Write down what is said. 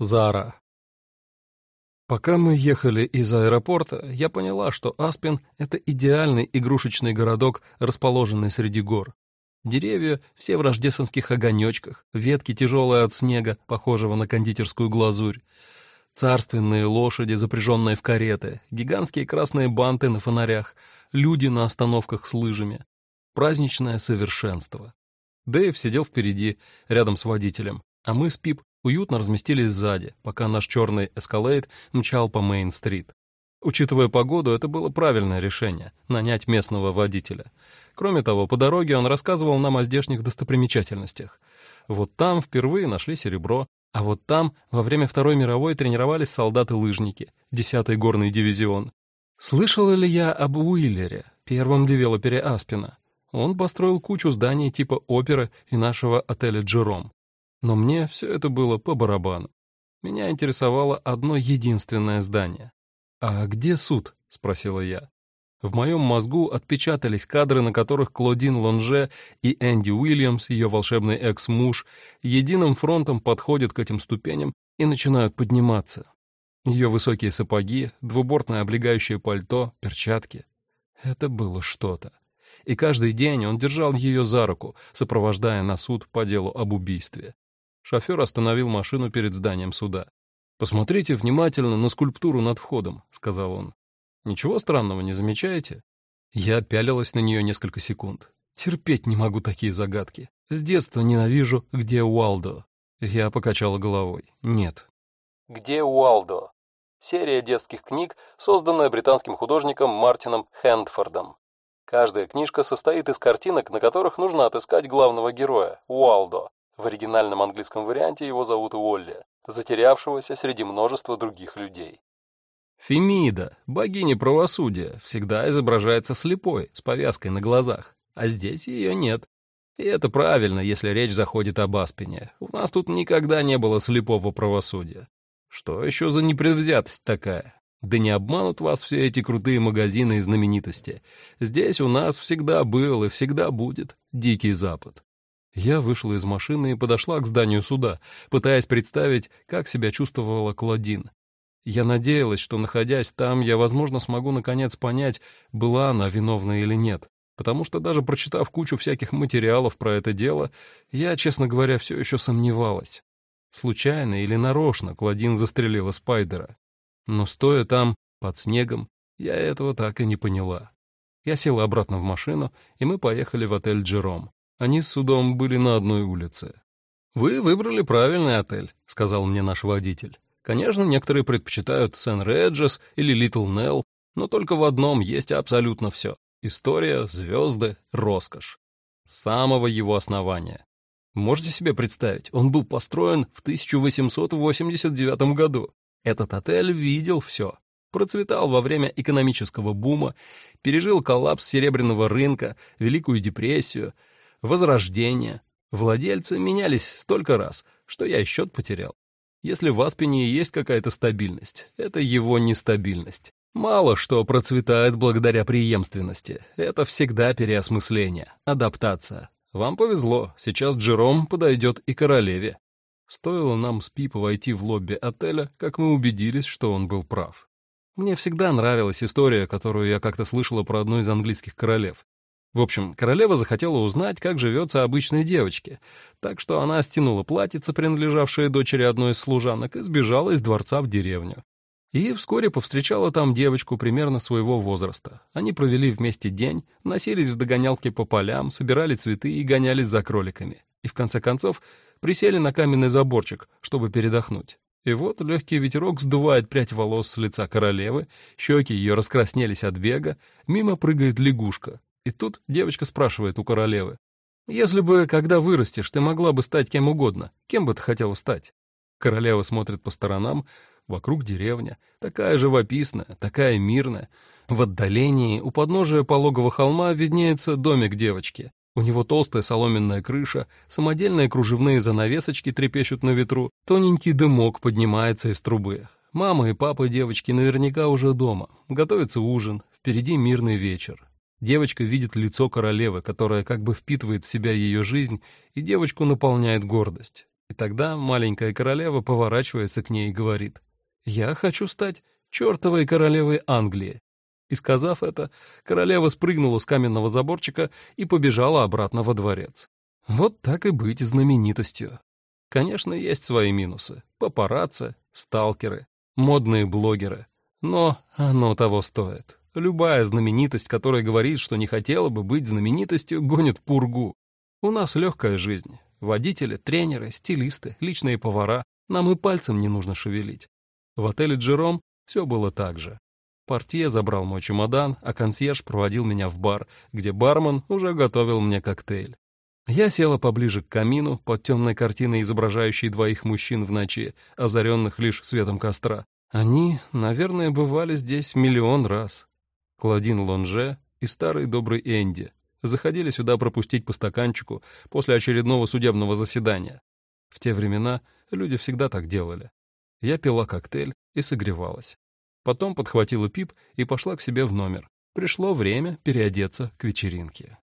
Зара. Пока мы ехали из аэропорта, я поняла, что Аспен — это идеальный игрушечный городок, расположенный среди гор. Деревья все в рождественских огонечках, ветки тяжелые от снега, похожего на кондитерскую глазурь. Царственные лошади, запряженные в кареты, гигантские красные банты на фонарях, люди на остановках с лыжами. Праздничное совершенство. Дэйв сидел впереди, рядом с водителем, а мы с Пип уютно разместились сзади, пока наш черный эскалейт мчал по Мейн-стрит. Учитывая погоду, это было правильное решение — нанять местного водителя. Кроме того, по дороге он рассказывал нам о здешних достопримечательностях. Вот там впервые нашли серебро, а вот там во время Второй мировой тренировались солдаты-лыжники, 10-й горный дивизион. Слышал ли я об Уиллере, первом девелопере Аспина? Он построил кучу зданий типа оперы и нашего отеля «Джером». Но мне все это было по барабану. Меня интересовало одно единственное здание. «А где суд?» — спросила я. В моем мозгу отпечатались кадры, на которых Клодин Лонже и Энди Уильямс, ее волшебный экс-муж, единым фронтом подходят к этим ступеням и начинают подниматься. Ее высокие сапоги, двубортное облегающее пальто, перчатки. Это было что-то. И каждый день он держал ее за руку, сопровождая на суд по делу об убийстве. Шофер остановил машину перед зданием суда. «Посмотрите внимательно на скульптуру над входом», — сказал он. «Ничего странного не замечаете?» Я пялилась на нее несколько секунд. Терпеть не могу такие загадки. С детства ненавижу «Где Уалдо?». Я покачала головой. Нет. «Где Уалдо?» Серия детских книг, созданная британским художником Мартином Хэндфордом. Каждая книжка состоит из картинок, на которых нужно отыскать главного героя, Уалдо, в оригинальном английском варианте его зовут Уолли, затерявшегося среди множества других людей. Фемида, богиня правосудия, всегда изображается слепой, с повязкой на глазах, а здесь ее нет. И это правильно, если речь заходит об Аспине. У нас тут никогда не было слепого правосудия. Что еще за непредвзятость такая? Да не обманут вас все эти крутые магазины и знаменитости. Здесь у нас всегда был и всегда будет Дикий Запад. Я вышла из машины и подошла к зданию суда, пытаясь представить, как себя чувствовала Клодин. Я надеялась, что, находясь там, я, возможно, смогу наконец понять, была она виновна или нет, потому что даже прочитав кучу всяких материалов про это дело, я, честно говоря, все еще сомневалась. Случайно или нарочно Клодин застрелила Спайдера. Но стоя там, под снегом, я этого так и не поняла. Я села обратно в машину, и мы поехали в отель «Джером». Они с судом были на одной улице. «Вы выбрали правильный отель», — сказал мне наш водитель. «Конечно, некоторые предпочитают Сен-Реджес или Литл Нелл, но только в одном есть абсолютно все. История, звезды, роскошь. С самого его основания. Можете себе представить, он был построен в 1889 году. Этот отель видел все. Процветал во время экономического бума, пережил коллапс серебряного рынка, Великую депрессию — Возрождение. Владельцы менялись столько раз, что я счет потерял. Если в Аспине есть какая-то стабильность, это его нестабильность. Мало что процветает благодаря преемственности. Это всегда переосмысление, адаптация. Вам повезло, сейчас Джером подойдет и королеве. Стоило нам с Пипа войти в лобби отеля, как мы убедились, что он был прав. Мне всегда нравилась история, которую я как-то слышала про одну из английских королев. В общем, королева захотела узнать, как живется обычной девочке, так что она стянула платьице, принадлежавшее дочери одной из служанок, и сбежала из дворца в деревню. И вскоре повстречала там девочку примерно своего возраста. Они провели вместе день, носились в догонялке по полям, собирали цветы и гонялись за кроликами. И в конце концов присели на каменный заборчик, чтобы передохнуть. И вот легкий ветерок сдувает прядь волос с лица королевы, щеки ее раскраснелись от бега, мимо прыгает лягушка, и тут девочка спрашивает у королевы. «Если бы, когда вырастешь, ты могла бы стать кем угодно, кем бы ты хотела стать?» Королева смотрит по сторонам, вокруг деревня, такая живописная, такая мирная. В отдалении, у подножия пологого холма, виднеется домик девочки. У него толстая соломенная крыша, самодельные кружевные занавесочки трепещут на ветру, тоненький дымок поднимается из трубы. Мама и папа девочки наверняка уже дома. Готовится ужин, впереди мирный вечер. Девочка видит лицо королевы, которая как бы впитывает в себя ее жизнь, и девочку наполняет гордость. И тогда маленькая королева поворачивается к ней и говорит, «Я хочу стать чертовой королевой Англии». И сказав это, королева спрыгнула с каменного заборчика и побежала обратно во дворец. Вот так и быть знаменитостью. Конечно, есть свои минусы. Папарацци, сталкеры, модные блогеры. Но оно того стоит. Любая знаменитость, которая говорит, что не хотела бы быть знаменитостью, гонит пургу. У нас легкая жизнь. Водители, тренеры, стилисты, личные повара. Нам и пальцем не нужно шевелить. В отеле «Джером» все было так же. Портье забрал мой чемодан, а консьерж проводил меня в бар, где бармен уже готовил мне коктейль. Я села поближе к камину под темной картиной, изображающей двоих мужчин в ночи, озаренных лишь светом костра. Они, наверное, бывали здесь миллион раз. Клодин Лонже и старый добрый Энди заходили сюда пропустить по стаканчику после очередного судебного заседания. В те времена люди всегда так делали. Я пила коктейль и согревалась. Потом подхватила пип и пошла к себе в номер. Пришло время переодеться к вечеринке.